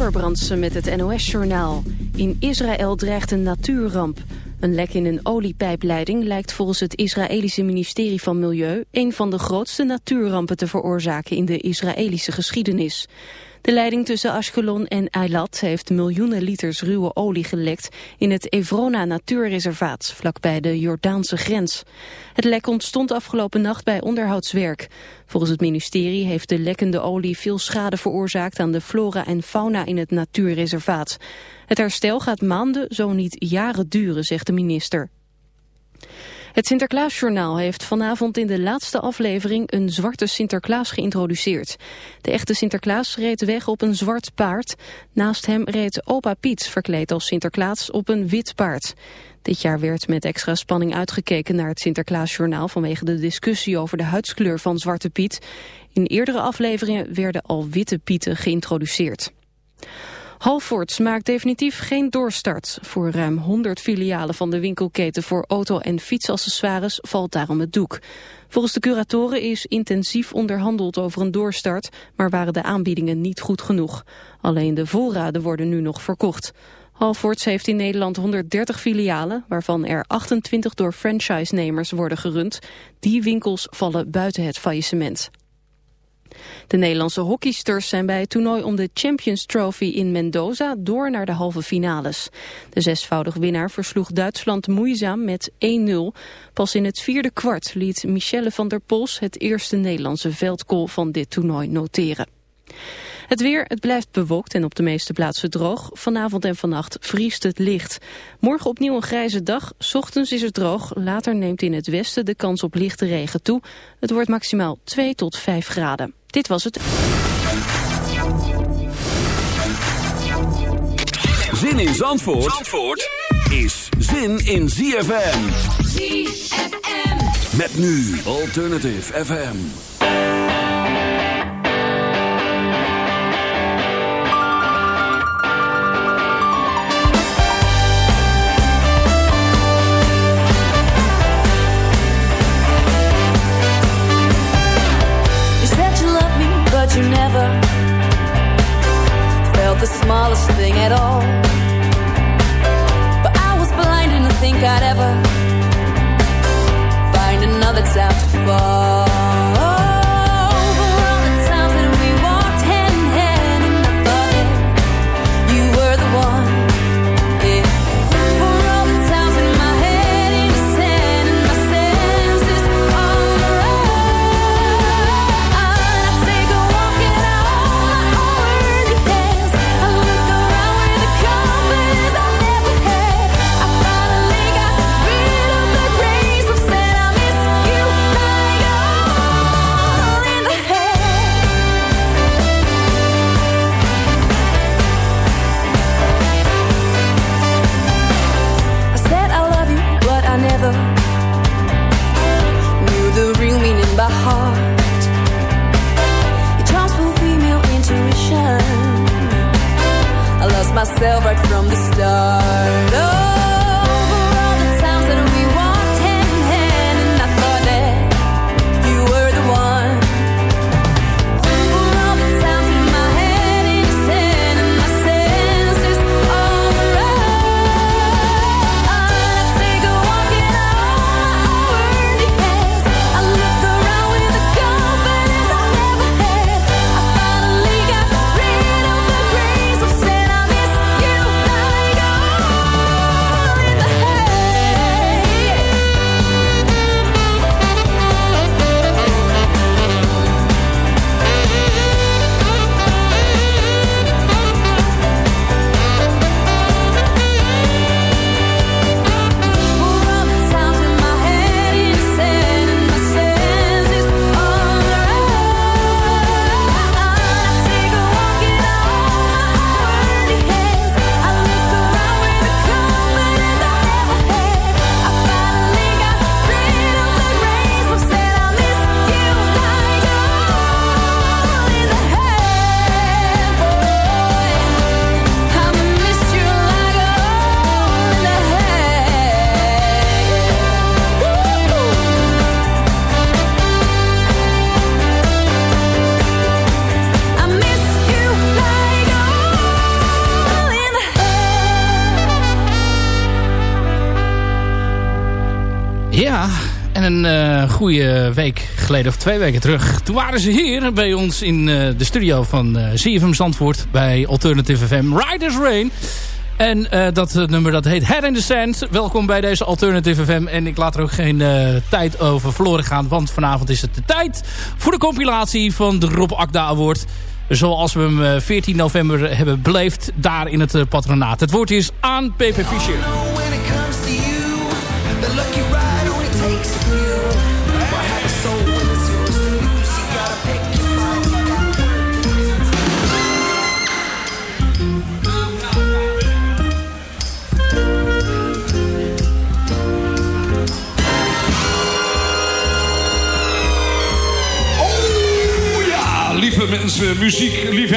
Amber Brandsen met het NOS-journaal. In Israël dreigt een natuurramp. Een lek in een oliepijpleiding lijkt volgens het Israëlische ministerie van Milieu... een van de grootste natuurrampen te veroorzaken in de Israëlische geschiedenis. De leiding tussen Ashkelon en Eilat heeft miljoenen liters ruwe olie gelekt in het Evrona natuurreservaat, vlakbij de Jordaanse grens. Het lek ontstond afgelopen nacht bij onderhoudswerk. Volgens het ministerie heeft de lekkende olie veel schade veroorzaakt aan de flora en fauna in het natuurreservaat. Het herstel gaat maanden, zo niet jaren duren, zegt de minister. Het Sinterklaasjournaal heeft vanavond in de laatste aflevering een zwarte Sinterklaas geïntroduceerd. De echte Sinterklaas reed weg op een zwart paard. Naast hem reed opa Piet, verkleed als Sinterklaas, op een wit paard. Dit jaar werd met extra spanning uitgekeken naar het Sinterklaasjournaal vanwege de discussie over de huidskleur van Zwarte Piet. In eerdere afleveringen werden al witte pieten geïntroduceerd. Halfords maakt definitief geen doorstart. Voor ruim 100 filialen van de winkelketen voor auto- en fietsaccessoires valt daarom het doek. Volgens de curatoren is intensief onderhandeld over een doorstart, maar waren de aanbiedingen niet goed genoeg. Alleen de voorraden worden nu nog verkocht. Halfords heeft in Nederland 130 filialen, waarvan er 28 door franchise-nemers worden gerund. Die winkels vallen buiten het faillissement. De Nederlandse hockeysters zijn bij het toernooi om de Champions Trophy in Mendoza door naar de halve finales. De zesvoudig winnaar versloeg Duitsland moeizaam met 1-0. Pas in het vierde kwart liet Michelle van der Pols het eerste Nederlandse veldgoal van dit toernooi noteren. Het weer, het blijft bewolkt en op de meeste plaatsen droog. Vanavond en vannacht vriest het licht. Morgen opnieuw een grijze dag. Ochtends is het droog. Later neemt in het westen de kans op lichte regen toe. Het wordt maximaal 2 tot 5 graden. Dit was het. Zin in Zandvoort, Zandvoort is zin in ZFM. ZFM. Met nu Alternative FM. The smallest thing at all. But I was blinding to think I'd ever find another time to fall. Myself right from the start. Goede week geleden, of twee weken terug... toen waren ze hier bij ons in uh, de studio van uh, CFM Zandvoort... bij Alternative FM Riders Rain. En dat nummer dat heet Head in the Sand. Welkom bij deze Alternative FM. En ik laat er ook geen tijd over verloren gaan... want vanavond is het de tijd voor de compilatie van de Rob Akda Award... Zoals we hem 14 november hebben beleefd daar in het patronaat. Het woord is aan PP Fischer.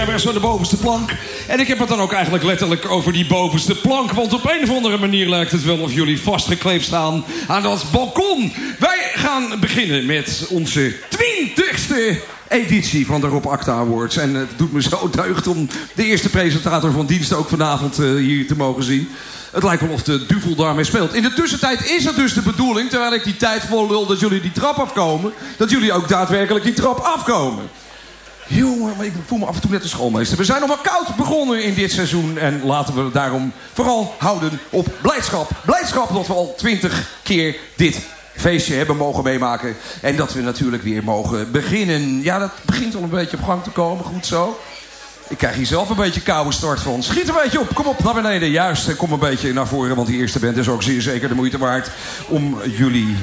De bovenste plank. En ik heb het dan ook eigenlijk letterlijk over die bovenste plank. Want op een of andere manier lijkt het wel of jullie vastgekleefd staan aan dat balkon. Wij gaan beginnen met onze twintigste editie van de Rob Acta Awards. En het doet me zo deugd om de eerste presentator van dienst ook vanavond uh, hier te mogen zien. Het lijkt wel of de duvel daarmee speelt. In de tussentijd is het dus de bedoeling, terwijl ik die tijd vol dat jullie die trap afkomen... dat jullie ook daadwerkelijk die trap afkomen. Jongen, maar ik voel me af en toe net de schoolmeester. We zijn nog maar koud begonnen in dit seizoen. En laten we daarom vooral houden op blijdschap. Blijdschap dat we al twintig keer dit feestje hebben mogen meemaken. En dat we natuurlijk weer mogen beginnen. Ja, dat begint al een beetje op gang te komen. Goed zo. Ik krijg hier zelf een beetje koude start van. Schiet een beetje op. Kom op naar beneden. Juist. Kom een beetje naar voren. Want die eerste band is ook zeer zeker de moeite waard om jullie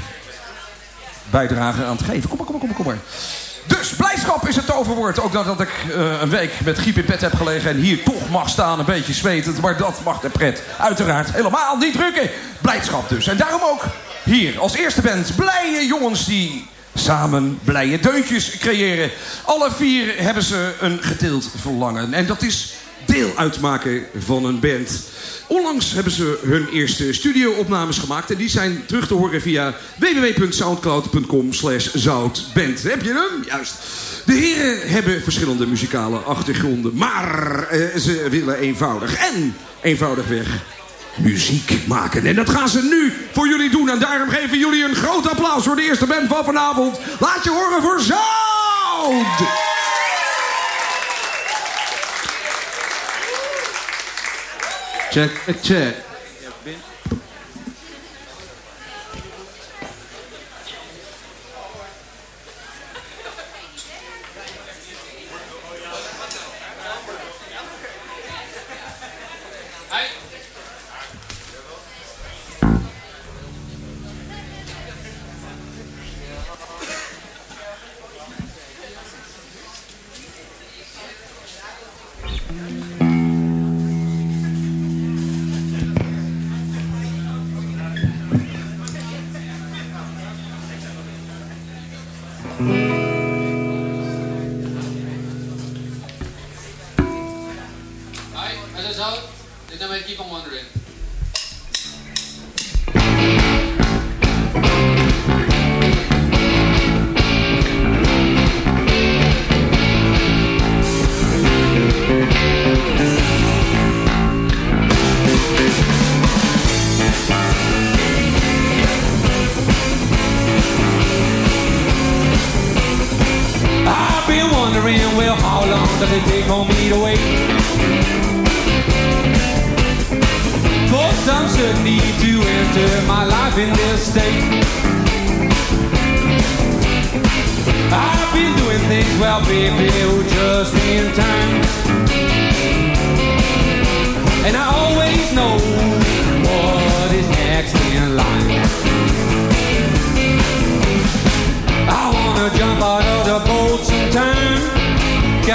bijdrage aan te geven. Kom maar, kom maar, kom maar. Kom maar. Dus blijdschap is het toverwoord. Ook nadat ik uh, een week met griep in bed heb gelegen... en hier toch mag staan, een beetje zwetend. Maar dat mag de pret uiteraard helemaal niet drukken. Blijdschap dus. En daarom ook hier als eerste band blije jongens die samen blije deuntjes creëren. Alle vier hebben ze een gedeeld verlangen. En dat is deel uitmaken van een band. Onlangs hebben ze hun eerste studio-opnames gemaakt. En die zijn terug te horen via www.soundcloud.com slash zoutband. Heb je hem? Juist. De heren hebben verschillende muzikale achtergronden. Maar eh, ze willen eenvoudig en eenvoudigweg muziek maken. En dat gaan ze nu voor jullie doen. En daarom geven jullie een groot applaus voor de eerste band van vanavond. Laat je horen voor Zout! Check, check.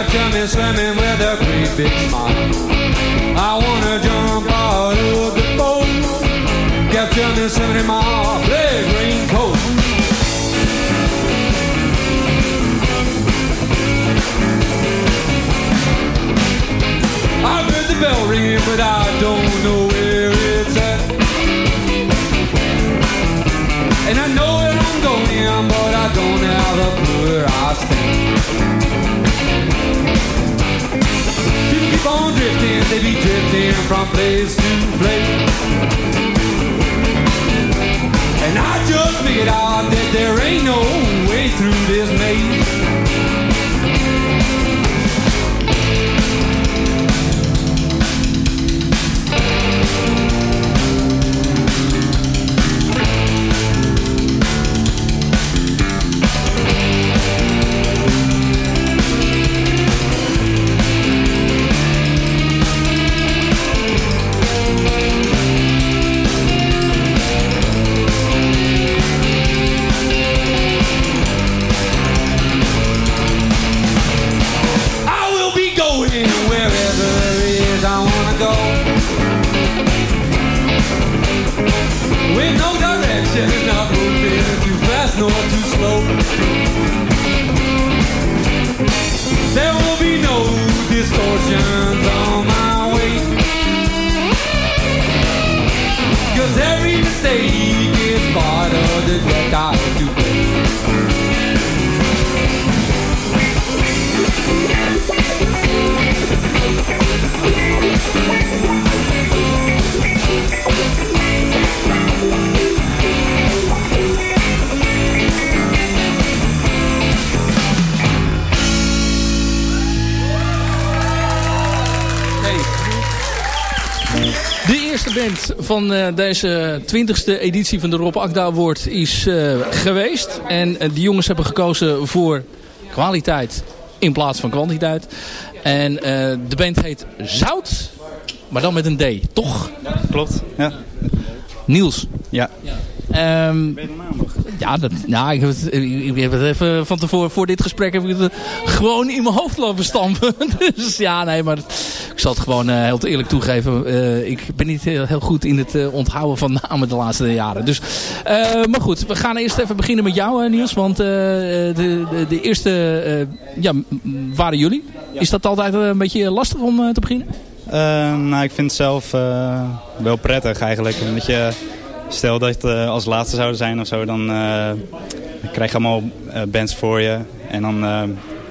kept me swimming with a creepy smile. I wanna jump out of the boat. Kept me swimming in my play green coat. I heard the bell ringing, but I don't know where it's at. And I know where I'm going, but I don't have a clue where I stand. From place to place. And I just figured out that there ain't no way through this maze. Van uh, deze twintigste editie van de Rob Akda Award is uh, geweest. En uh, die jongens hebben gekozen voor kwaliteit in plaats van kwantiteit. En de band heet Zout, maar dan met een D, toch? klopt, ja. Niels. Ja. Ja. Um, ja, dat, ja ik, heb het, ik heb het even van tevoren voor dit gesprek heb ik het gewoon in mijn hoofd lopen stampen. dus ja, nee, maar ik zal het gewoon uh, heel eerlijk toegeven. Uh, ik ben niet heel, heel goed in het uh, onthouden van namen de laatste jaren. Dus, maar goed, we gaan eerst even beginnen met jou Niels. Want de, de, de, eerste ja, waren jullie. Is dat altijd een beetje lastig om te beginnen? nou, ik vind het zelf wel prettig eigenlijk. Omdat je Stel dat het uh, als laatste zouden zijn of zo, dan uh, krijg je allemaal uh, bands voor je. En dan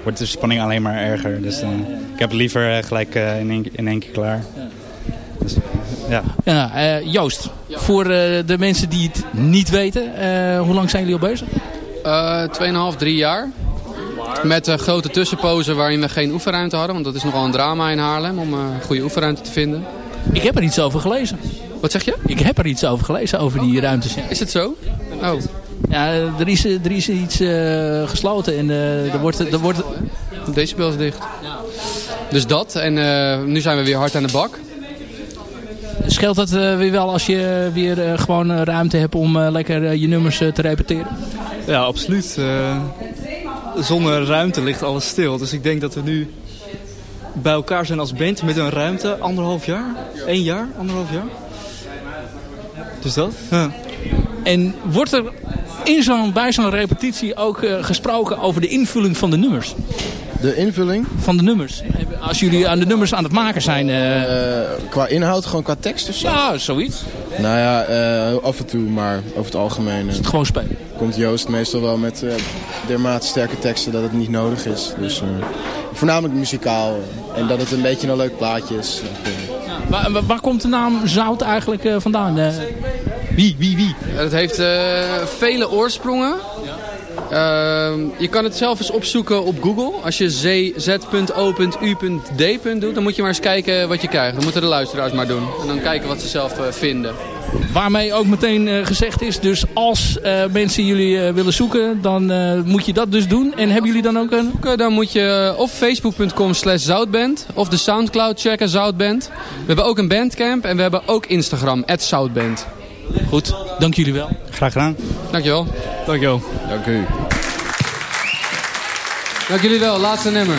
wordt de spanning alleen maar erger. Dus ik heb het liever gelijk in, één, in één keer klaar. Dus, ja. ja Joost, voor de mensen die het niet weten, hoe lang zijn jullie al bezig? Tweeënhalf, drie jaar. Met uh, grote tussenpozen waarin we geen oefenruimte hadden. Want dat is nogal een drama in Haarlem om een goede oefenruimte te vinden. Ik heb er iets over gelezen. Wat zeg je? Ik heb er iets over gelezen, over die ruimtes. Is het zo? Oh. Ja, er is, er is iets uh, gesloten en uh, er wordt... Er wordt... Decibel is dicht. Dus dat. En uh, nu zijn we weer hard aan de bak. Scheelt dat weer wel als je weer gewoon ruimte hebt om lekker je nummers te repeteren? Ja, absoluut. zonder ruimte ligt alles stil. Dus ik denk dat we nu bij elkaar zijn als band met een ruimte. Anderhalf jaar? Eén jaar? Anderhalf jaar? Dus dat? Ja. En wordt er in zo'n bij zo'n repetitie ook uh, gesproken over de invulling van de nummers? De invulling? Van de nummers. Als jullie aan de nummers aan het maken zijn. Uh... Uh, qua inhoud, gewoon qua tekst of zo? Ja, zoiets. Nou ja, af en toe, maar over het algemeen. Is het gewoon spelen? Komt Joost meestal wel met dermate sterke teksten dat het niet nodig is. Dus voornamelijk muzikaal. en dat het een beetje een leuk plaatje is. Waar, waar, komt de naam Zout eigenlijk vandaan? Uh, wie, wie, wie? Het heeft uh, vele oorsprongen. Uh, je kan het zelf eens opzoeken op Google. Als je z.o.u.d. doet, dan moet je maar eens kijken wat je krijgt. Dan moeten de luisteraars maar doen. En dan kijken wat ze zelf vinden. Waarmee ook meteen uh, gezegd is, dus als uh, mensen jullie uh, willen zoeken, dan moet je dat dus doen. En hebben jullie dan ook een... Dan moet je of facebook.com slash zoutband, of de Soundcloud checken zoutband. We hebben ook een bandcamp en we hebben ook Instagram, at zoutband. Goed, dank jullie wel. Graag gedaan. Dankjewel. Dankjewel. Dank u. Dank jullie wel, laatste nummer.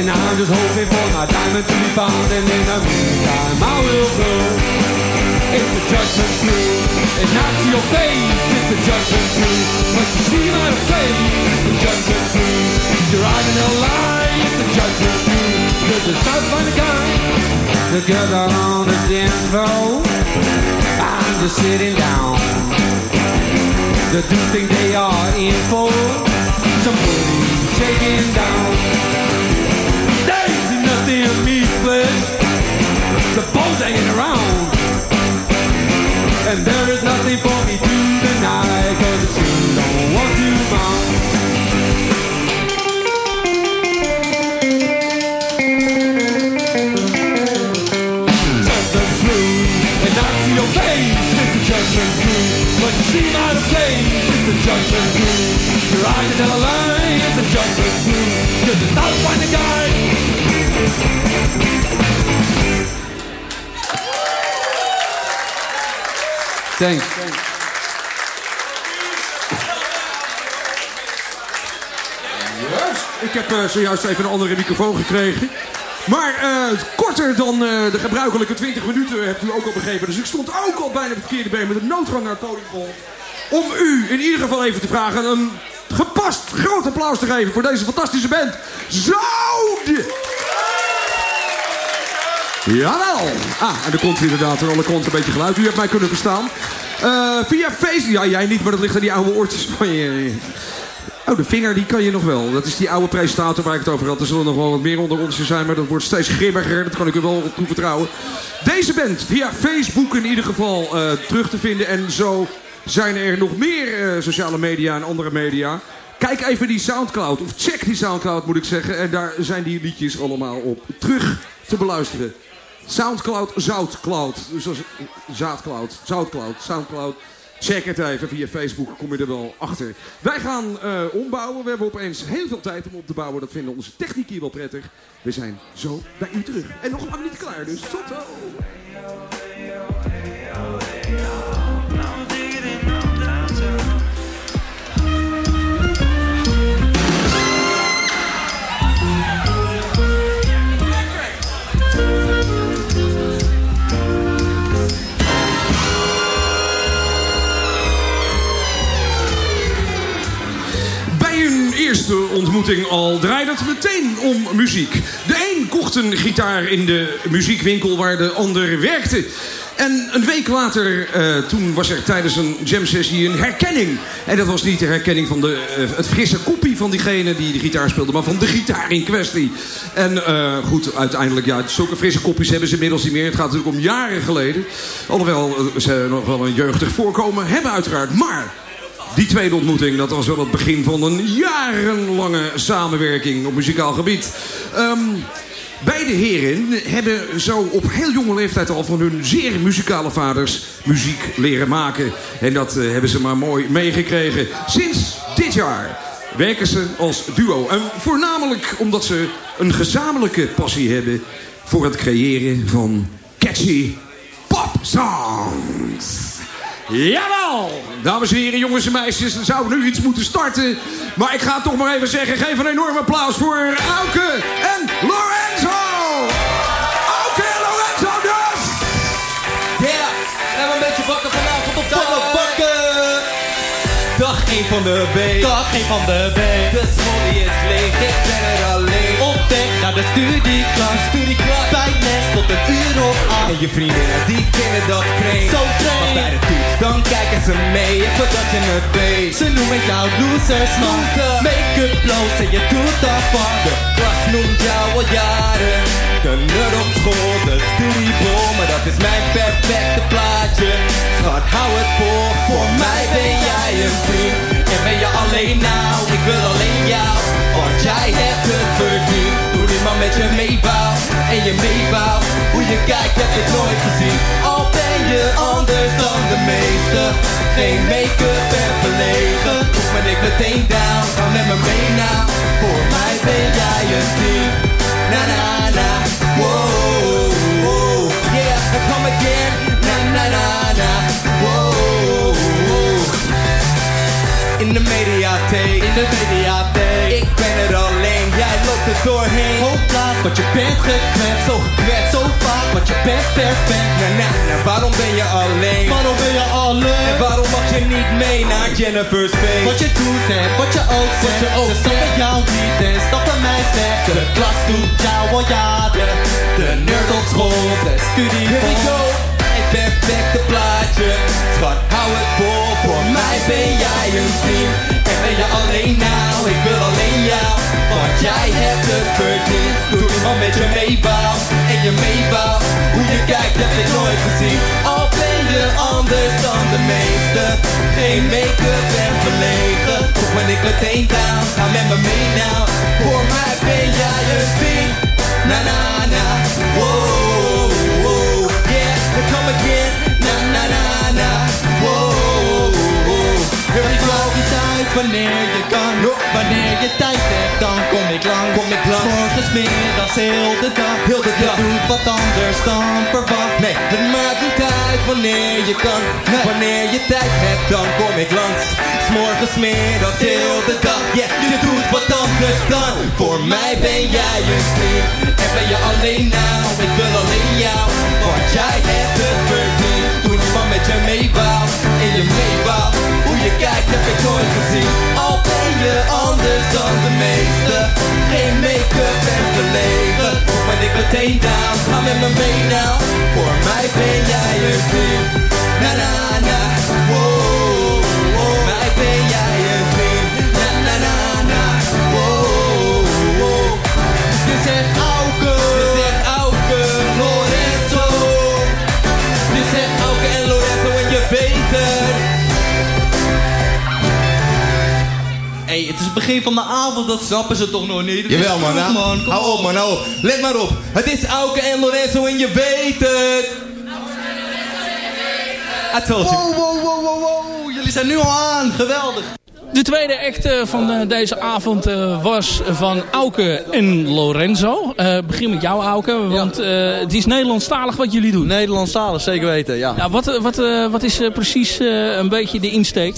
And I'm just hoping for my diamond to be found And in the meantime I will go. It's the judgment crew And not to your face It's the judgment crew But you see my face It's the judgment crew You're in a lie It's the judgment crew You're just out find a guy Together on the dance I'm just sitting down. The dudes think they are in for. Somebody shaking down The bones hanging around. And there is nothing for me to deny, cause the shoe don't want to. Judgment and your face, it's the judgment you seem out of place, it's the judgment. Your eyes tell a lie, it's the judgment. Cause it's not a Thanks. Juist. Ik heb uh, zojuist even een andere microfoon gekregen. Maar uh, korter dan uh, de gebruikelijke 20 minuten hebt u ook al begrepen. Dus ik stond ook al bijna op het verkeerde been met een noodgang naar het podium Om u in ieder geval even te vragen een gepast groot applaus te geven voor deze fantastische band. Zoud! Jawel! Ah, en er komt inderdaad alle kanten een beetje geluid. U hebt mij kunnen verstaan. Uh, via Facebook... Ja, jij niet, maar dat ligt aan die oude oortjes van je. Oh, de vinger, die kan je nog wel. Dat is die oude presentator waar ik het over had. Er zullen nog wel wat meer onder ons zijn, maar dat wordt steeds grimmiger. Dat kan ik u wel op toevertrouwen. Deze band, via Facebook in ieder geval, uh, terug te vinden. En zo zijn er nog meer uh, sociale media en andere media. Kijk even die Soundcloud, of check die Soundcloud moet ik zeggen. En daar zijn die liedjes allemaal op terug te beluisteren. Soundcloud, Zoutcloud. Dus is Zaadcloud, Zoutcloud, Soundcloud. Check het even via Facebook, kom je er wel achter. Wij gaan uh, ombouwen. We hebben opeens heel veel tijd om op te bouwen. Dat vinden onze technici wel prettig. We zijn zo bij u terug. En nog lang niet klaar, dus tot zo. Eerste ontmoeting al draaide het meteen om muziek. De een kocht een gitaar in de muziekwinkel waar de ander werkte. En een week later, uh, toen was er tijdens een jam sessie een herkenning. En dat was niet de herkenning van de, uh, het frisse kopie van diegene die de gitaar speelde... maar van de gitaar in kwestie. En uh, goed, uiteindelijk, ja, zulke frisse kopjes hebben ze inmiddels niet meer. Het gaat natuurlijk om jaren geleden. Alhoewel ze nog wel een jeugdig voorkomen hebben uiteraard. Maar die tweede ontmoeting, dat was wel het begin van een jarenlange samenwerking op muzikaal gebied. Um, beide heren hebben zo op heel jonge leeftijd al van hun zeer muzikale vaders muziek leren maken. En dat uh, hebben ze maar mooi meegekregen. Sinds dit jaar werken ze als duo. En voornamelijk omdat ze een gezamenlijke passie hebben voor het creëren van catchy popsongs. Jawel! Dames en heren, jongens en meisjes, dan zouden we nu iets moeten starten. Maar ik ga toch maar even zeggen, geef een enorm applaus voor Auke en Lorenzo! Auke en Lorenzo dus! Ja, yeah, we hebben een beetje bakken vanavond op de bakken! Dag 1 van de week. Dag 1 van de week. De smolly is leeg, ik ben er. Naar de studieklas. Studieklas. Bij les tot een uur of acht. En je vriendinnen die vinden dat vreemd. Zo vreemd. Maar bij de toets dan kijken ze mee. Voordat je het weet. Ze noemen jou losers. Loser. Make-up blows en je doet daarvan. De klas noemt jou al jaren. De nerd op school, de studiebol. Maar dat is mijn perfecte plaatje. Schat, hou het voor. Voor mij ben jij een vriend. En ben je alleen nou, ik wil alleen jou Want jij hebt het verdiend Hoe iemand met je meebouw En je meebouw Hoe je kijkt heb ik nooit gezien Al ben je anders dan de meesten Geen make-up en verlegen Toch ben ik meteen down, ga met me mee nou. Voor mij ben jij een team. Na na na, wow. Yeah, come again. Na na na na. In de mediatheek, in de. Ik ben er alleen, jij loopt er doorheen. Hoopla, want je bent gekwetst, zo gekwetst, zo vaak, want je bent perfect. Na na na, waarom niet mee naar Jennifer's feest? Wat je doet en wat je ook zegt. Wat je ook Ze stappen jou niet en stappen mij slecht. De klas doet jou al jaren. De nerd op school, de studie Here we go. Het perfecte plaatje. Schat, hou het vol. Voor mij ben jij een team. En ben je alleen nou, ik wil alleen jou. Want jij hebt het verdiend. Doe iemand met je meebouw. En je meebouw. Hoe je kijkt heb ik nooit gezien. Ben je anders dan de meeste. Geen make-up en verlegen. Toch ben ik meteen down. Ga met me mee nou. Voor mij ben jij een team. Na na na. Wow, wow. Yeah, we come again. Na na na na. Wow, wow. Here we go. Je wanneer je kan. Wanneer je tijd hebt, dan kom ik lang. Kom ik lang. Morgens middags heel de dag. Heel de dag. Je doet wat anders dan verwacht. Nee, het maakt niet uit wanneer je kan. Wanneer je tijd hebt, dan kom ik langs. S'morgens middags heel de dag. Yeah, je doet wat anders dan. Voor mij ben jij een team. En ben je alleen nou, ik wil alleen jou. Want jij hebt het verdiend. Toen iemand met je meebouw. En je meebouw. Je kijkt heb ik nooit gezien. Al ben je anders dan de meeste. Geen make-up en verlegen. Ben ik meteen down. Ga met me mee nou. Voor mij ben jij een team. Na na na. Wow. Het het begin van de avond, dat snappen ze toch nog niet? Het is Jawel man, nou, man. Kom hou op man, hou op. Let maar op. Het is Auke en Lorenzo en je weet het. I told you. Wow, wow, wow, wow, wow. Jullie zijn nu al aan. Geweldig. De tweede act van eh, deze avond eh, was van Auke en Lorenzo. Eh begin met jou Auke, want eh, het is Nederlandstalig wat jullie doen. Nederlandstalig, zeker weten, ja. Ja, wat, wat, wat is precies een beetje de insteek?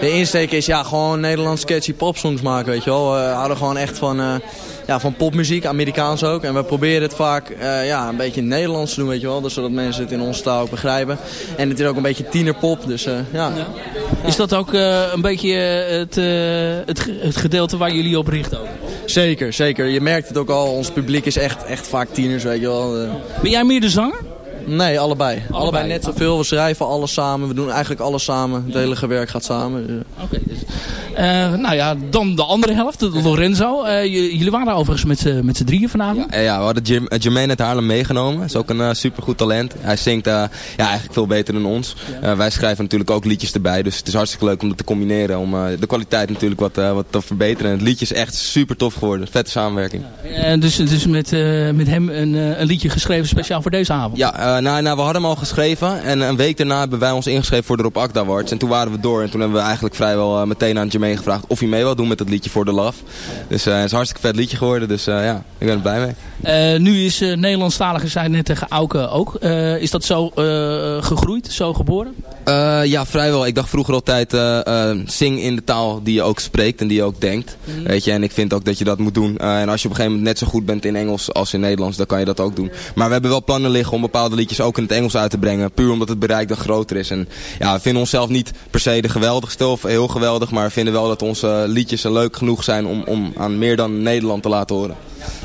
De insteek is ja, gewoon Nederlands sketchy popsongs maken, weet je wel. We houden gewoon echt van, ja, van popmuziek, Amerikaans ook. En we proberen het vaak eh, ja, een beetje in het Nederlands te doen, weet je wel. Dus zodat mensen het in onze taal ook begrijpen. En het is ook een beetje tienerpop, dus eh, ja. Is dat ook eh, een beetje het, het, het gedeelte waar jullie op richten ook? Zeker, zeker. Je merkt het ook al, ons publiek is echt, echt vaak tieners, weet je wel. Ben jij meer de zanger? Nee, allebei. allebei. Allebei. net zoveel. We schrijven alles samen. We doen eigenlijk alles samen. Het hele gewerk gaat samen. Oké, dus, eh, nou ja, dan de andere helft, Lorenzo. Eh, jullie waren overigens met z'n- met z'n drieën vanavond. Ja, ja, we hadden Jim, eh, Jermaine uit Haarlem meegenomen. Is ook een uh, supergoed talent. Hij zingt eh, ja, eigenlijk veel beter dan ons. Eh, wij schrijven natuurlijk ook liedjes erbij. Dus het is hartstikke leuk om dat te combineren. Om eh, de kwaliteit natuurlijk wat, eh, wat te verbeteren. En het liedje is echt super tof geworden. Vette samenwerking. Eh, dus dus met, eh, met hem een, eh, een liedje geschreven speciaal voor deze avond. Ja, eh, nou, nou, we hadden hem al geschreven. En een week daarna hebben wij ons ingeschreven voor de Rob Akda Awards. En toen waren we door. En toen hebben we eigenlijk vrijwel eh, meteen aan Jermaine gevraagd of hij mee wil doen met dat liedje voor de Love. Dus eh, het is een hartstikke vet liedje geworden. Dus eh, ja, ik ben er blij mee. Eh, nu is uh, Nederlandstalige zijn net tegen Auke ook. Is dat zo gegroeid, zo geboren? Ja, vrijwel. Ik dacht vroeger altijd, zing in de taal die je ook spreekt en die je ook denkt. Mm. Weet je, en ik vind ook dat je dat moet doen. en als je op een gegeven moment net zo goed bent in Engels als in Nederlands, dan kan je dat ook doen. Maar we hebben wel plannen liggen om bepaalde liedjes ook in het Engels uit te brengen. Puur omdat het bereik dan groter is. En ja, we vinden onszelf niet per se de geweldigste of heel geweldig. Maar we vinden wel dat onze liedjes leuk genoeg zijn om, om aan meer dan Nederland te laten horen.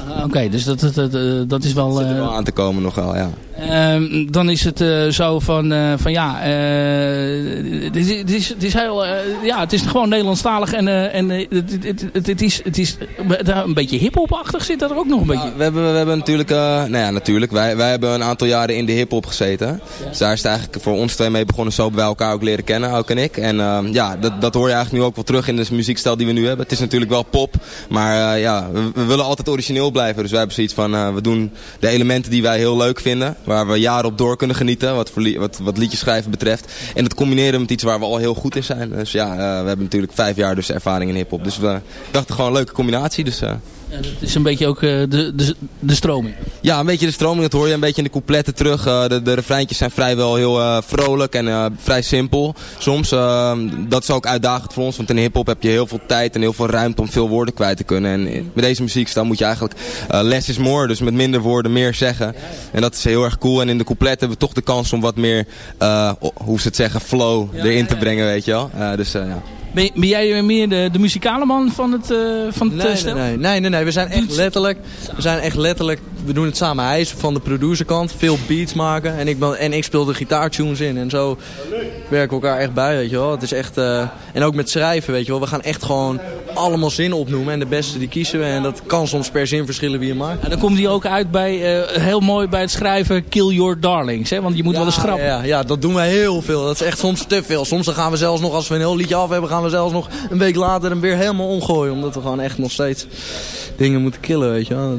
Oké, okay, dus dat, dat, dat, dat is wel... Dat zit er wel aan te komen nog wel, ja. Uh, dan is het uh, zo van, uh, van ja, het is, het, is, het is heel, ja, het is gewoon Nederlandstalig en, en het, het, het, het, is, het is een beetje hiphop-achtig zit dat er ook nog een beetje. Ja, we, hebben, we hebben natuurlijk, nou ja, natuurlijk, wij, wij hebben een aantal jaren in de hiphop gezeten. Ja. Dus daar is het eigenlijk voor ons twee mee begonnen, zo hebben wij elkaar ook leren kennen, ook en ik. En ja, dat, dat hoor je eigenlijk nu ook wel terug in de muziekstijl die we nu hebben. Het is natuurlijk wel pop, maar ja, we, we, willen altijd origineel blijven. Dus wij hebben zoiets van, we doen de elementen die wij heel leuk vinden. Waar we jaren op door kunnen genieten, wat, voor wat, wat liedjes schrijven betreft. En het combineren met iets waar we al heel goed in zijn. Dus ja, we hebben natuurlijk vijf jaar dus ervaring in hiphop. Dus we dachten gewoon een leuke combinatie. Dus, en het is een beetje ook de, de, de stroming. Ja, een beetje de stroming. Dat hoor je een beetje in de coupletten terug. de, de refreintjes zijn vrijwel heel vrolijk en vrij simpel. Soms, dat is ook uitdagend voor ons. Want in hiphop heb je heel veel tijd en heel veel ruimte om veel woorden kwijt te kunnen. En met deze muziekstijl moet je eigenlijk less is more. Dus met minder woorden meer zeggen. En dat is heel erg cool. En in de couplet hebben we toch de kans om wat meer, hoe ze het zeggen, flow erin te brengen, weet je wel. dus ja. Ben, ben, jij meer de, de muzikale man van het, uh, van het nee, stel? Nee, nee, nee, nee, we zijn echt letterlijk, we zijn echt letterlijk, we doen het samen. Hij is van de producerkant, veel beats maken en ik, ben, en ik speel de gitaartunes in. En zo werken we elkaar echt bij, weet je wel. Het is echt, uh, en ook met schrijven, weet je wel. We gaan echt gewoon allemaal zinnen opnoemen en de beste die kiezen we. En dat kan soms per zin verschillen wie je maakt. En dan komt hij ook uit bij, uh, heel mooi bij het schrijven Kill Your Darlings, hè? Want je moet ja, wel eens grappen. Ja, ja, dat doen wij heel veel. Dat is echt soms te veel. Soms dan gaan we zelfs nog, als we een heel liedje af hebben, gaan we zelfs nog een week later hem weer helemaal omgooien. Omdat we gewoon echt nog steeds dingen moeten killen, weet je wel.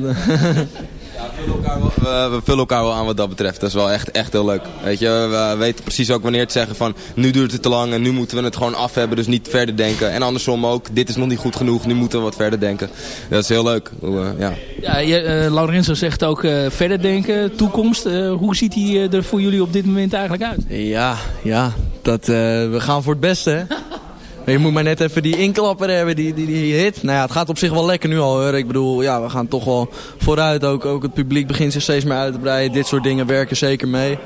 Ja, we, vullen elkaar wel, we, we, vullen elkaar wel aan wat dat betreft. Dat is wel echt, echt heel leuk. Weet je, we weten precies ook wanneer te zeggen van nu duurt het te lang en nu moeten we het gewoon af hebben. Dus niet verder denken. En andersom ook, dit is nog niet goed genoeg, nu moeten we wat verder denken. Dat is heel leuk. Uh, ja. Ja, je, uh, Lorenzo zegt ook uh, verder denken, toekomst. hoe ziet hij er voor jullie op dit moment eigenlijk uit? Ja, ja. Dat, we gaan voor het beste, hè? Je moet maar net even die inklapper hebben, die, die, die hit. Nou ja, het gaat op zich wel lekker nu al hoor. Ik bedoel, ja, we gaan toch wel vooruit. Ook, ook het publiek begint zich steeds meer uit te breiden. Dit soort dingen werken zeker mee.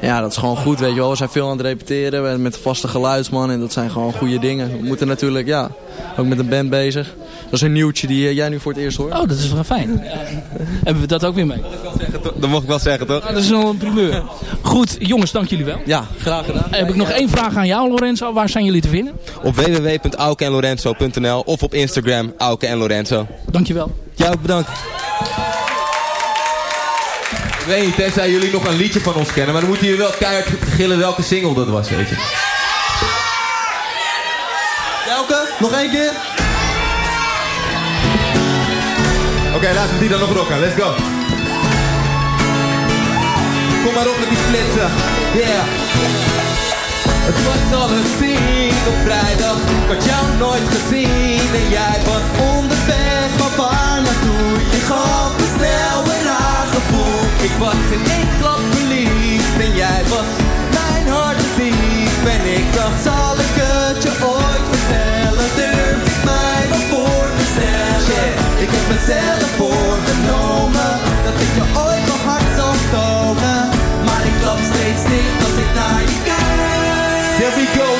Ja, dat is gewoon goed, weet je wel. We zijn veel aan het repeteren. Met vaste geluidsman en dat zijn gewoon goede dingen. We moeten natuurlijk, ja, ook met een band bezig. Dat is een nieuwtje die jij nu voor het eerst hoort. Oh, dat is wel fijn. Hebben we dat ook weer mee? Dat mag ik wel zeggen, toch? Ja, dat is wel een primeur. Goed, jongens, dank jullie wel. Ja, graag gedaan. Heb ik nog één vraag aan jou, Lorenzo. Waar zijn jullie te vinden? Op www.aukenlorenzo.nl of op Instagram, Auke en Lorenzo. Dankjewel. Jij ook bedankt. Ik weet niet, tenzij jullie nog een liedje van ons kennen, maar dan moeten jullie wel keihard gillen welke single dat was, weet je. Welke? Nog één keer? Oké, laten we die dan nog rocken. Let's go. Kom maar op met die flitsen. Yeah. Het was al een tien op vrijdag. Ik had jou nooit gezien. En jij was onderweg, maar waar naartoe? Je gaf me snel een gevoel. Ik was in één klap verliefd. En jij was mijn hartedief. En ik dacht, zal ik Ik heb mezelf voorgenomen. Dat ik je ooit mijn hart zal tonen. Maar ik klap steeds dicht als ik naar je kijk. There we go.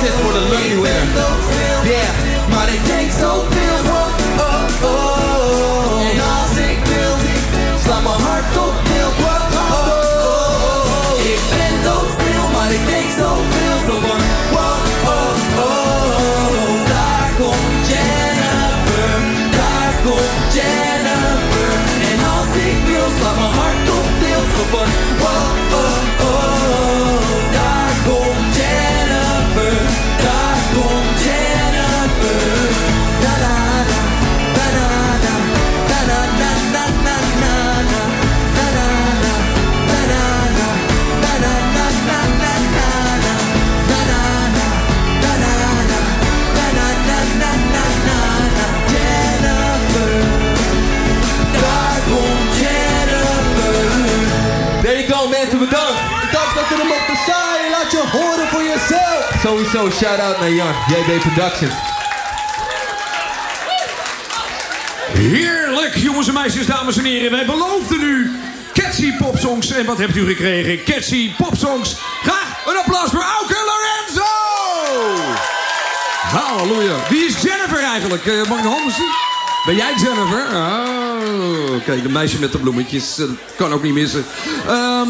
En deze is voor de lucky winner. Yeah, Sowieso, shout-out naar Jan, JB Productions. Heerlijk, jongens en meisjes, dames en heren. Wij beloofden u catchy popsongs. En wat hebt u gekregen? Catchy popsongs. Graag een applaus voor Auke Lorenzo! Halleluja. Wie is Jennifer eigenlijk? Uh, mag ik de handen zien? Ben jij Jennifer? Oh, kijk, de meisje met de bloemetjes. Kan ook niet missen. Ehm,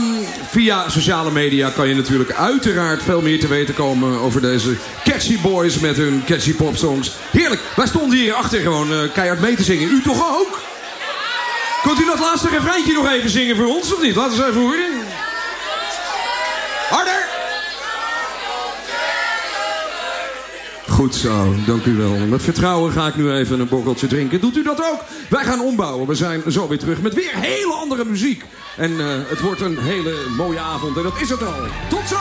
via sociale media kan je natuurlijk uiteraard veel meer te weten komen over deze catchy boys met hun catchy popsongs. Heerlijk. Wij stonden hier achter gewoon uh, keihard mee te zingen. U toch ook? Kunt u dat laatste refreintje nog even zingen voor ons of niet? Laten we eens even horen. Goed zo, dank u wel. Met vertrouwen ga ik nu even een borreltje drinken. Doet u dat ook? Wij gaan ombouwen. We zijn zo weer terug met weer hele andere muziek. En uh, het wordt een hele mooie avond. En dat is het al. Tot zo!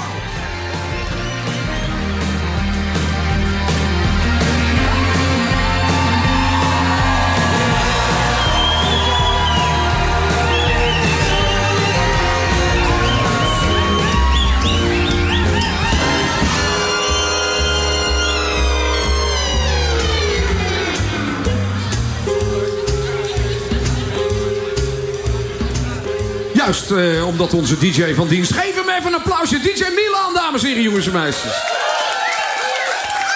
Juist eh, omdat onze DJ van dienst... Geef hem even een applausje. DJ Milan, dames en heren, jongens en meisjes.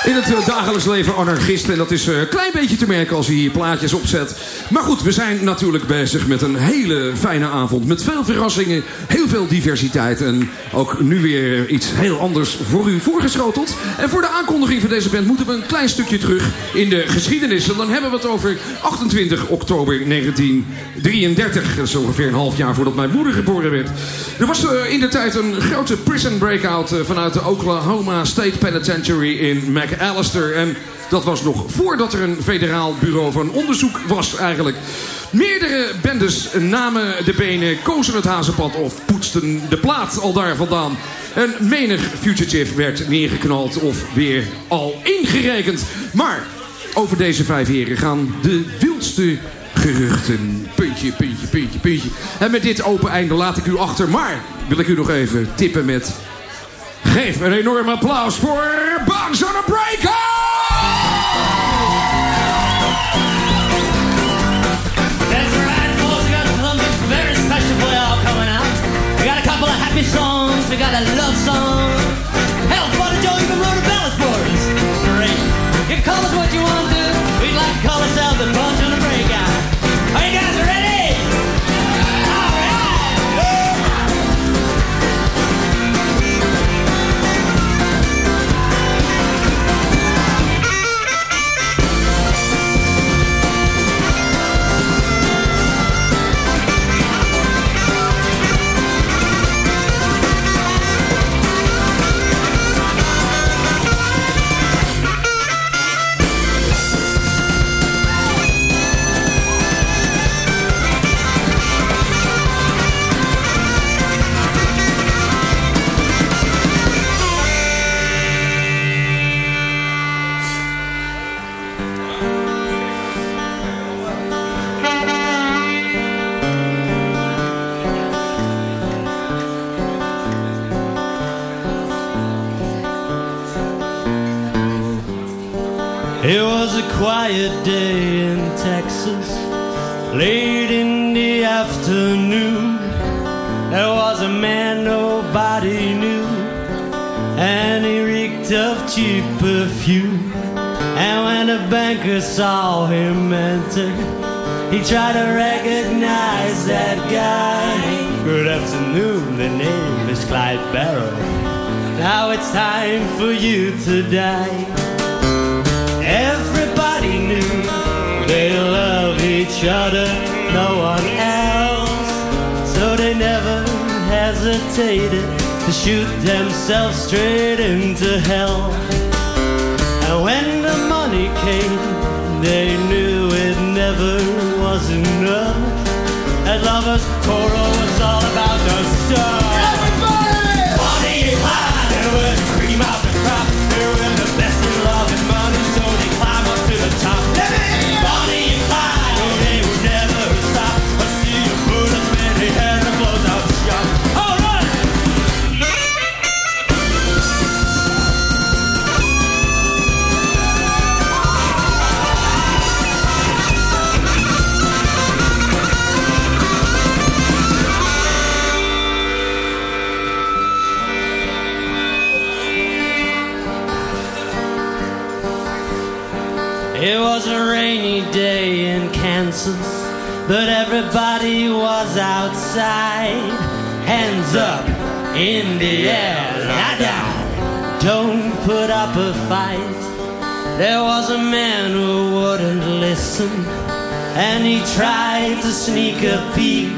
In het uh, dagelijks leven anarchist. En dat is een uh, klein beetje te merken als hij hier plaatjes opzet. Maar goed, we zijn natuurlijk bezig met een hele fijne avond. Met veel verrassingen, heel veel diversiteit. En ook nu weer iets heel anders voor u voorgeschoteld. En voor de aankondiging van deze band moeten we een klein stukje terug in de geschiedenis. En dan hebben we het over 28 oktober 1933. Dat is ongeveer een half jaar voordat mijn moeder geboren werd. Er was uh, in de tijd een grote prison breakout vanuit de Oklahoma State Penitentiary in Mac Alistair. En dat was nog voordat er een federaal bureau van onderzoek was eigenlijk. Meerdere bendes namen de benen, kozen het hazenpad of poetsten de plaat al daar vandaan. En menig fugitive werd neergeknald of weer al ingerekend. Maar over deze vijf heren gaan de wildste geruchten. Puntje, puntje, puntje, puntje. En met dit open einde laat ik u achter. Maar wil ik u nog even tippen met... Geef een enorm applaus voor Bangs on a Breaker! That's right, folks. We got something very special for y'all coming out. We got a couple of happy songs. We got a love song. Hell, Father Joe even wrote a ballad for us. Great. You can tried to recognize that guy. Good afternoon, the name is Clyde Barrow. Now it's time for you to die. Everybody knew they love each other, no one else. So they never hesitated to shoot themselves straight into hell. The air. Don't put up a fight. There was a man who wouldn't listen, and he tried to sneak a peek.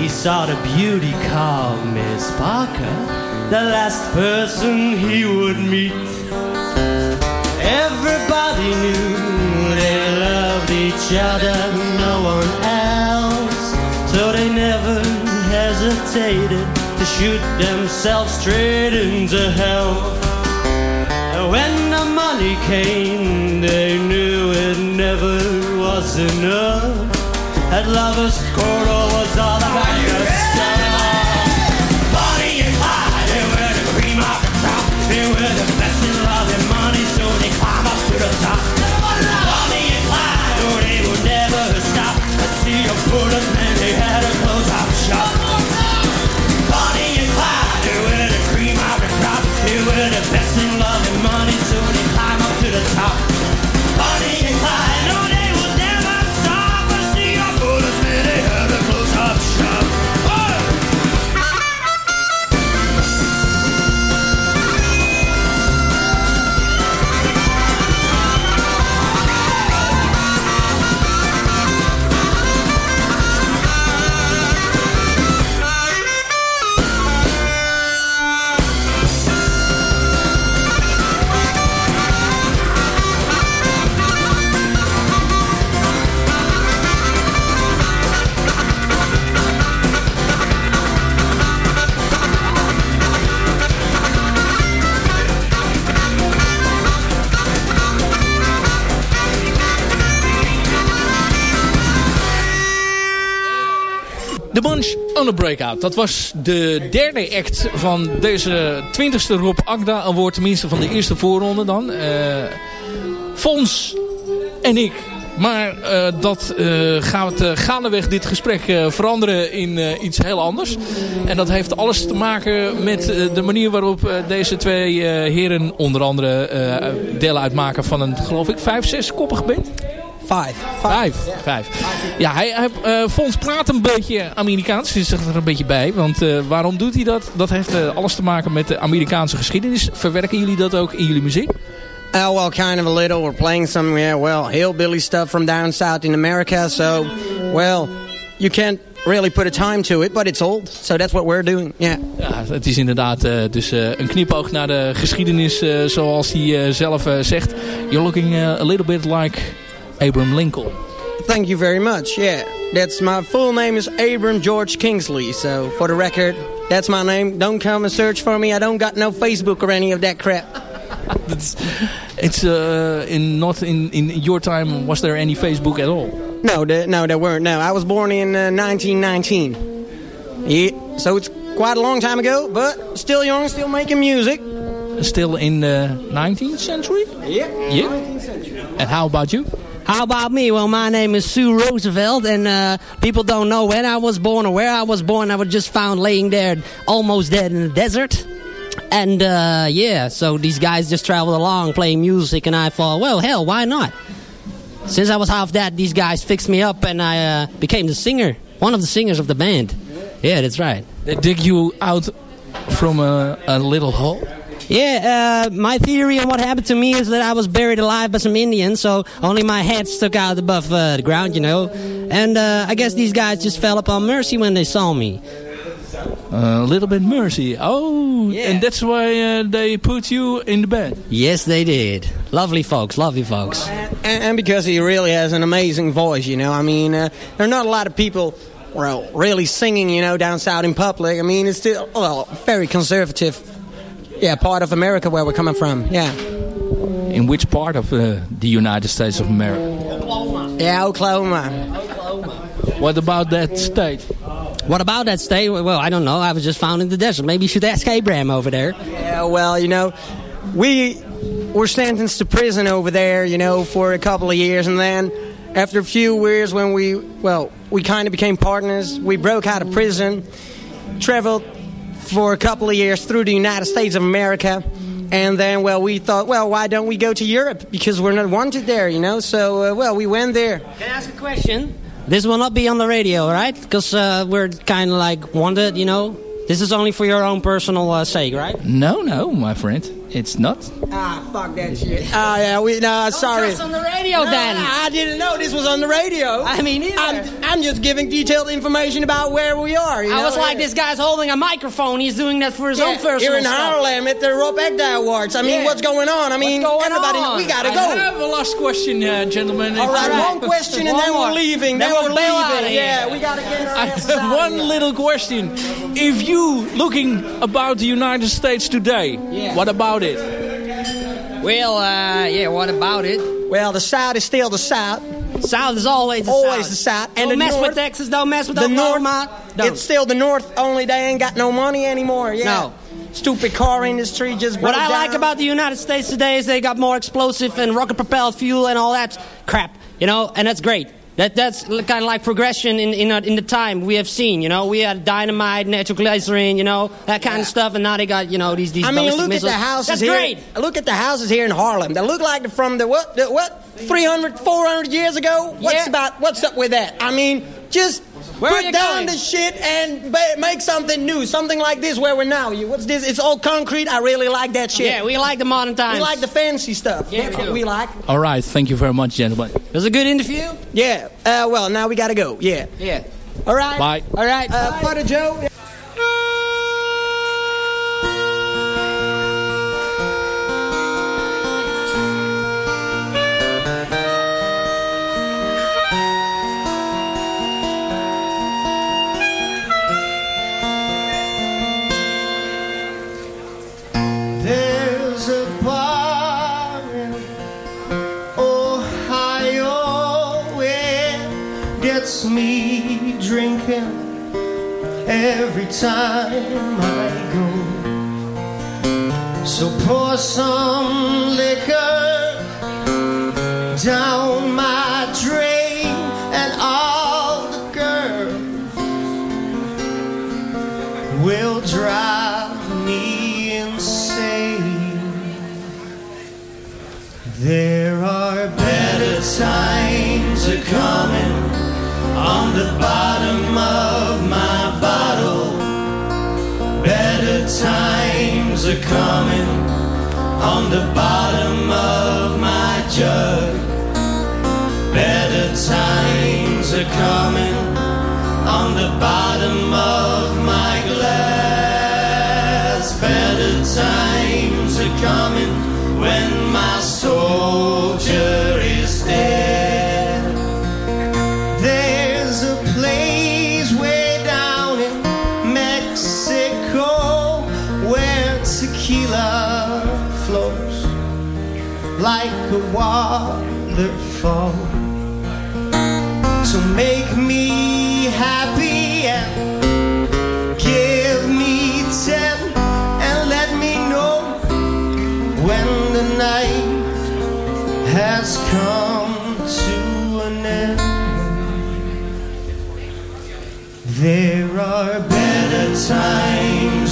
He saw the beauty called Miss Parker, the last person he would meet. Everybody knew they loved each other, no one else. So they never hesitated shoot themselves straight into hell. And when the money came, they knew it never was enough. At lovers' quarter was all about the stuff. Bonnie and Clyde, they were the cream of the crop. They were the best in love and money, so they climb up to the top. Bonnie and Clyde, oh, they would never stop. I see a on a Breakout. Dat was de derde act van deze 20ste Rob Agda Award. Tenminste van de eerste voorronde dan. Eh Fons en ik. Maar eh, dat eh, gaat uh, gaandeweg dit gesprek veranderen in iets heel anders. En dat heeft alles te maken met de manier waarop deze twee heren onder andere deel uitmaken van een, geloof ik, vijf, zes koppig band. Vijf. Vijf. Vijf. Ja, hij, hij, eh, Fons praat een beetje Amerikaans. Hij zegt er een beetje bij. Want eh, waarom doet hij dat? Dat heeft eh, alles te maken met de Amerikaanse geschiedenis. Verwerken jullie dat ook in jullie muziek? Oh, well, kind of a little. We're playing some, yeah, well, hillbilly stuff from down south in America. So, well, you can't really put a time to it, but it's old. So that's what we're doing, yeah. Ja, het is inderdaad eh, dus eh, een knipoog naar de geschiedenis eh, zoals hij eh, zelf zegt. You're looking a little bit like Abraham Lincoln. Thank you very much, yeah. That's my full name is Abram George Kingsley. So, for the record, that's my name. Don't come and search for me. I don't got no Facebook or any of that crap. It's it's uh, in not in, in your time was there any Facebook at all? No, no, there weren't. No, I was born in uh, 1919. Yeah, so it's quite a long time ago, but still young, still making music. Still in the 19th century? Yeah. Yeah. 19th century. And how about you? How about me? Well, my name is Sue Roosevelt, and uh, people don't know when I was born or where I was born. I was just found laying there, almost dead in the desert. And uh, yeah, so these guys just traveled along playing music, and I thought, well, hell, why not? Since I was half dead, these guys fixed me up, and I uh, became the singer, one of the singers of the band. Yeah, that's right. They dig you out from a, a little hole? Yeah, uh, my theory on what happened to me is that I was buried alive by some Indians, so only my head stuck out above uh, the ground, you know. And uh, I guess these guys just fell upon mercy when they saw me. A little bit mercy. Oh, yeah. and that's why uh, they put you in the bed. Yes, they did. Lovely folks, lovely folks. And, and because he really has an amazing voice, you know. I mean, uh, there are not a lot of people well, really singing, you know, down south in public. I mean, it's still, well, very conservative, yeah, part of America where we're coming from, yeah. In which part of uh, the United States of America? Oklahoma. Yeah, Oklahoma. What about that state? What about that state? Well, I don't know. I was just found in the desert. Maybe you should ask Abraham over there. Yeah, well, you know, we were sentenced to prison over there, you know, for a couple of years, and then after a few years, when we, well, we kind of became partners, we broke out of prison, traveled for a couple of years through the United States of America, And then, well, we thought, well, why don't we go to Europe? Because we're not wanted there, you know? So, uh, well, we went there. Can I ask a question? This will not be on the radio, right? Because uh, we're kind of like wanted, you know? This is only for your own personal uh, sake, right? No, no, my friend. It's not. Ah, fuck that shit. Ah, yeah, we, no, sorry. It's on the radio No, then. I didn't know this was on the radio. I mean, either. I'm, I'm just giving detailed information about where we are. You I know? was like, Yeah. this guy's holding a microphone. He's doing that for his own Yeah, personal Here in stuff. Harlem at the Rob Agda Awards. I mean, Yeah. what's going on? I mean, going everybody, on? we gotta I go. have a last question, uh, gentlemen. All If right, one question and One then more. we're leaving. Then Then, we'll we're bail out leaving. of here. Yeah, we gotta get our I have out one here. little question. If you looking about the United States today, Yeah. what about it? Well, uh, yeah, what about it? Well, the South is still the South. South is always the Always South. the South. Don't And the mess North, with Texas, don't mess with the North, Don't. it's still the North, only they ain't got no money anymore. Yeah. No. Stupid car industry just What I like about the United States today is they got more explosive and rocket propelled fuel and all that crap, you know, and that's great. That that's kind of like progression in in, uh, in the time we have seen. You know, we had dynamite, nitroglycerin, you know, that kind of stuff, and now they got you know these these. I mean, look missiles. at the houses That's here. great. Look at the houses here in Harlem. They look like from the what? The what? 300, 400 years ago? What's Yeah. about? What's up with that? I mean, just put you down going? the shit and ba- make something new. Something like this where we're now. You, what's this? It's all concrete. I really like that shit. Yeah, we like the modern times. We like the fancy stuff. Yeah, That's we what we like. All right, thank you very much, gentlemen. It was a good interview. Yeah. Uh, well, now we gotta go. Yeah. Yeah. All right. Bye. All right. Uh, Butter Joe. Drinking every time I go. So pour some liquor down coming on the bottom of my jug. Better times are coming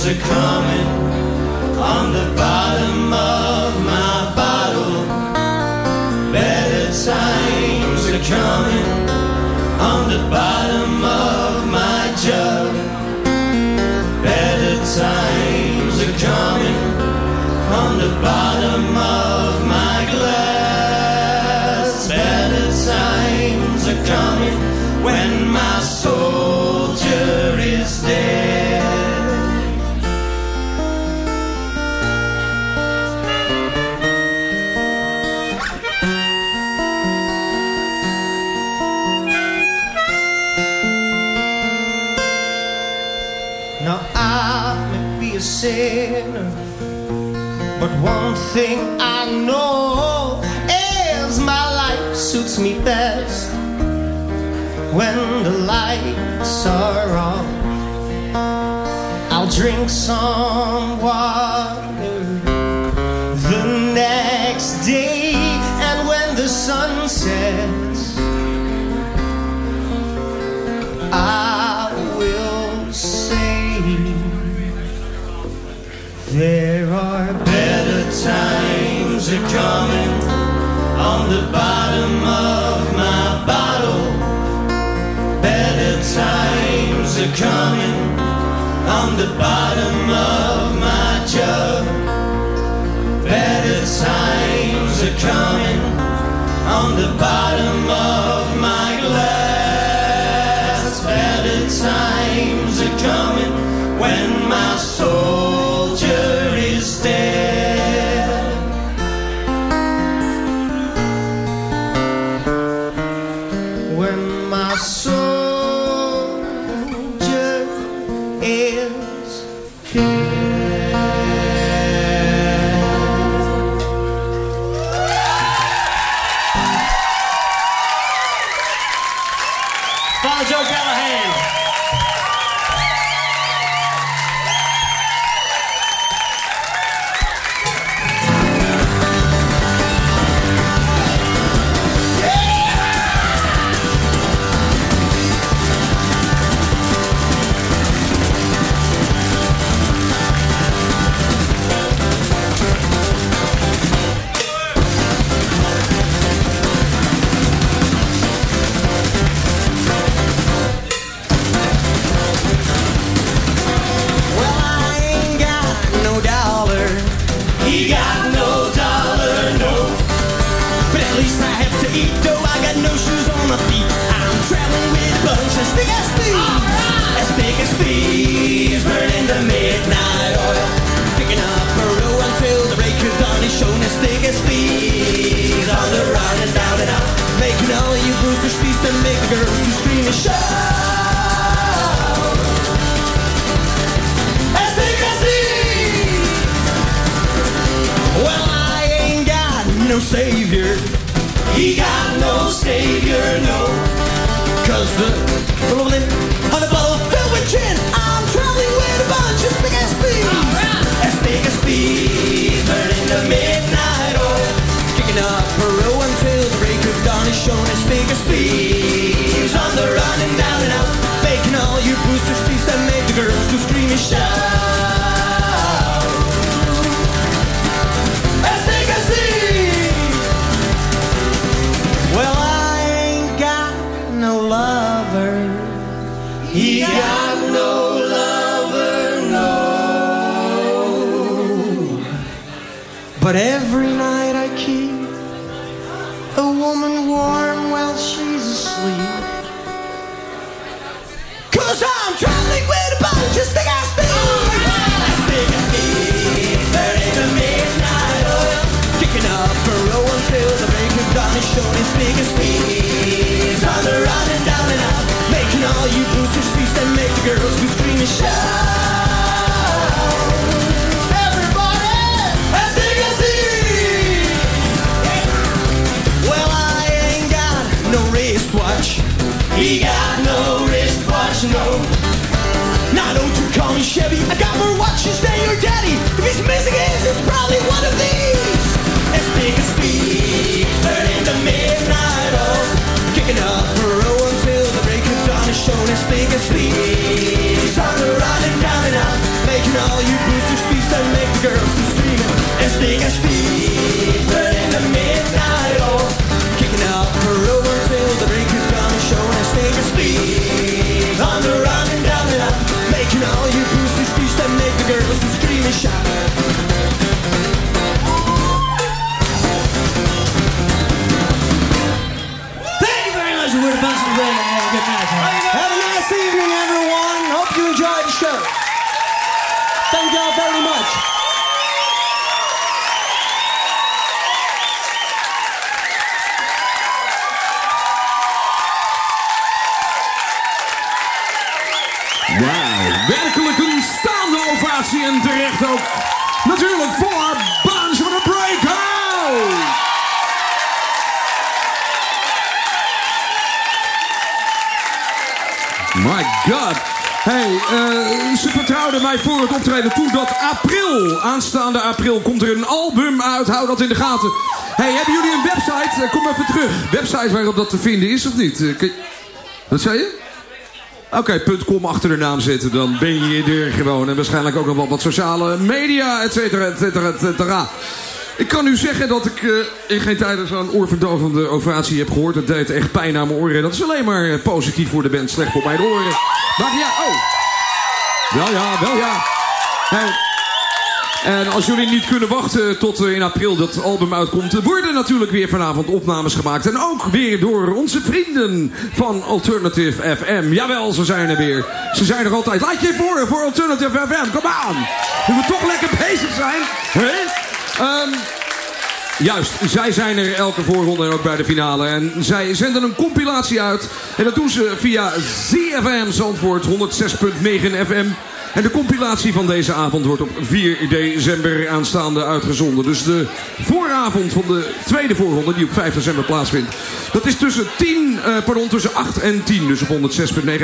are coming on the bottom of my bottle. Better times are coming on the bottom of my jug. Better times are coming on the bottom of my glass. Better times are coming when my soldier is dead. But one thing I know is my life suits me best when the lights are on. I'll drink some water times are coming on the bottom of my bottle. Better times are coming on the bottom of my jug. Better times are coming on the bottom of my glass. Better times are coming when my soldier I keep a woman warm while she's asleep. Cause I'm traveling with a bunch of big ass burning the midnight oil. Kicking up a row until the break of dawn is big as thieves. On the run and down and out. Making all you boosters feast and make the girls who scream and shout. He got no wristwatch, no. Now don't you call me Chevy. I got more watches than your daddy. If he's missing his, it's probably one of these. As big as speed, burning the midnight oil. Kicking up a row until the break of dawn is shown as big as thieves. On the run and down and out. Making all you boosters feast and make the girls scream. As big as speed, burning the midnight oil. Ook. Natuurlijk voor de Breakout. My god. Hey, eh, ze vertrouwden mij voor het optreden toe dat april, aanstaande april, komt er een album uit. Hou dat in de gaten. Hey, hebben jullie een website? Eh, kom even terug. Website waarop dat te vinden is of niet? Eh, Wat zei je? Oké, .com achter de naam zetten, dan ben je er gewoon. En waarschijnlijk ook nog wel wat sociale media, et cetera, et cetera, et cetera. Ik kan u zeggen dat ik uh, in geen tijd zo'n oorverdovende ovatie heb gehoord. Dat deed echt pijn aan mijn oren. Dat is alleen maar eh, positief voor de band, slecht voor mijn oren. Maar ja, oh. Wel ja, wel ja. En als jullie niet kunnen wachten tot in april dat album uitkomt... worden natuurlijk weer vanavond opnames gemaakt. En ook weer door onze vrienden van Alternative FM. Jawel, ze zijn er weer. Ze zijn er altijd. Laat je voor voor Alternative FM. Kom aan. We toch lekker bezig zijn. Um, juist, zij zijn er elke voorronde en ook bij de finale. En zij zenden een compilatie uit. En dat doen ze via ZFM Zandvoort 106.9 FM. En de compilatie van deze avond wordt op 4 december aanstaande uitgezonden. Dus de vooravond van de tweede voorronde die op 5 december plaatsvindt. Dat is tussen 10, uh, pardon, tussen 8 en 10. Dus op 106.9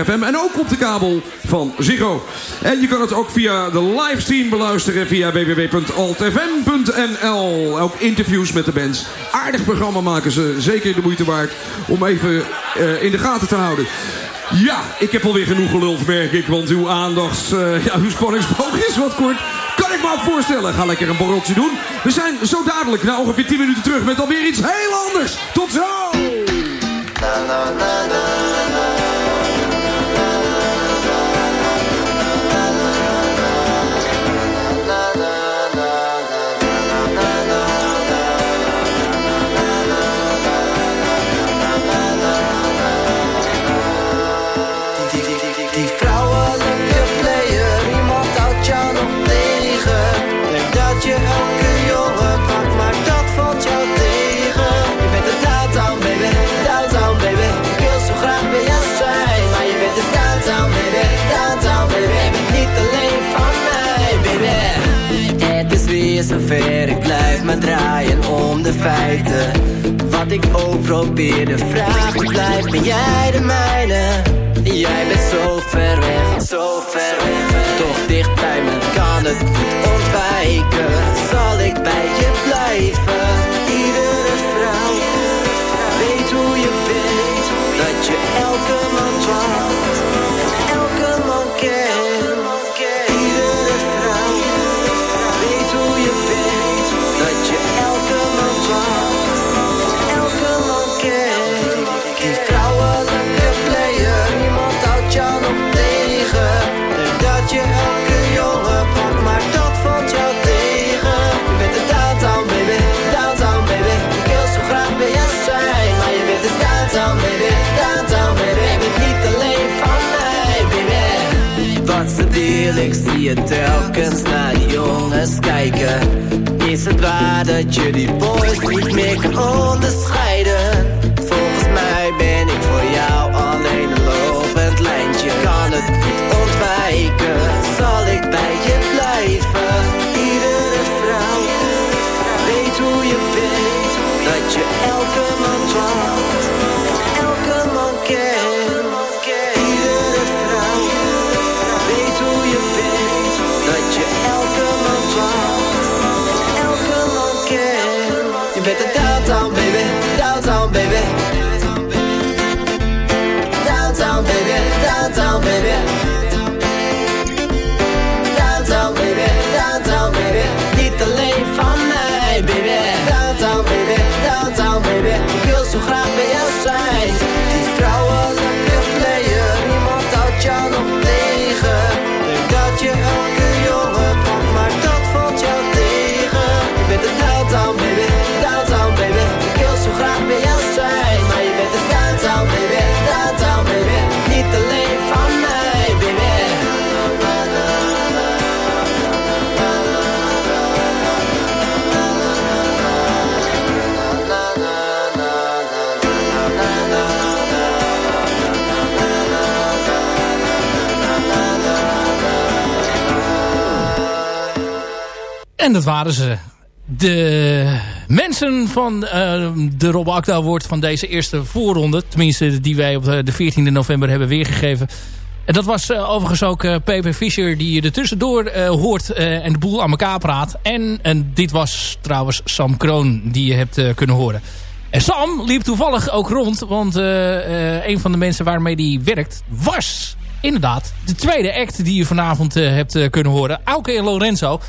FM. En ook op de kabel van Ziggo. En je kan het ook via de livestream beluisteren via www.altfm.nl. Ook interviews met de bands. Aardig programma maken ze. Zeker de moeite waard om even uh, in de gaten te houden. Ja, ik heb alweer genoeg geluld, merk ik. Want uw aandacht, uh, ja, uw spanningsboog is wat kort. Kan ik me ook voorstellen. Ga lekker een borreltje doen. We zijn zo dadelijk, na ongeveer 10 minuten terug... met alweer iets heel anders. Tot zo! De feiten Wat ik ook probeer de vraag blijft Ben jij de mijne? Jij bent zo ver weg, zo ver weg Toch dicht bij me kan het niet ontwijken Zal ik bij je blijven? Iedere vrouw weet hoe je bent Dat je elke man telkens naar die jongens kijken. Is het waar dat je die boys niet meer kan onderscheiden? Volgens mij ben ik voor jou alleen een lopend lijntje. Kan het niet ontwijken, zal ik bij je blijven baby. En dat waren ze. De mensen van uh, de Rob Akda van deze eerste voorronde. Tenminste, die wij op de 14e november hebben weergegeven. En dat was uh, overigens ook uh, Pepe Fischer die je er tussendoor hoort en de boel aan elkaar praat. En, en dit was trouwens Sam Kroon die je hebt kunnen horen. En Sam liep toevallig ook rond, want een van de mensen waarmee hij werkt was inderdaad de tweede act die je vanavond hebt kunnen horen. Auke en Lorenzo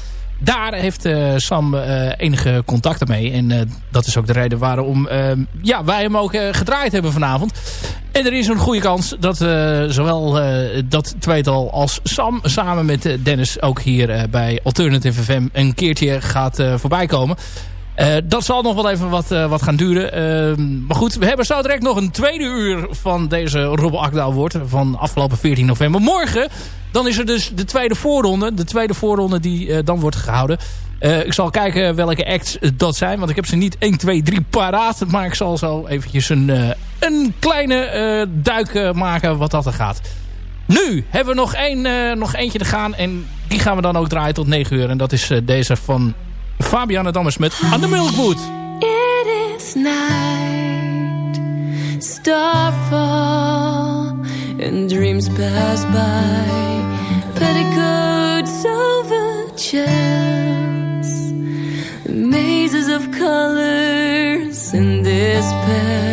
daar heeft Sam enige contacten mee. En dat is ook de reden waarom ja, wij hem ook gedraaid hebben vanavond. En er is een goede kans dat zowel dat tweetal als Sam samen met Dennis ook hier bij Alternative FM een keertje gaat voorbij komen. Uh, dat zal nog wel even wat, uh, wat gaan duren. Uh, maar goed, we hebben zo direct nog een tweede uur van deze Rob Akdaal wordt van afgelopen 14 november. Morgen, dan is er dus de tweede voorronde. De tweede voorronde die dan wordt gehouden. ik zal kijken welke acts dat zijn. Want ik heb ze niet 1, 2, 3 paraat. Maar ik zal zo eventjes een, een kleine duik maken wat dat er gaat. Nu hebben we nog, één, nog eentje te gaan. En die gaan we dan ook draaien tot 9 uur. En dat is deze van Fabiana Dammers met Aan de Milkwood. It is night, starfall, and dreams pass by. Petticoats over chairs, mazes of colors and despair.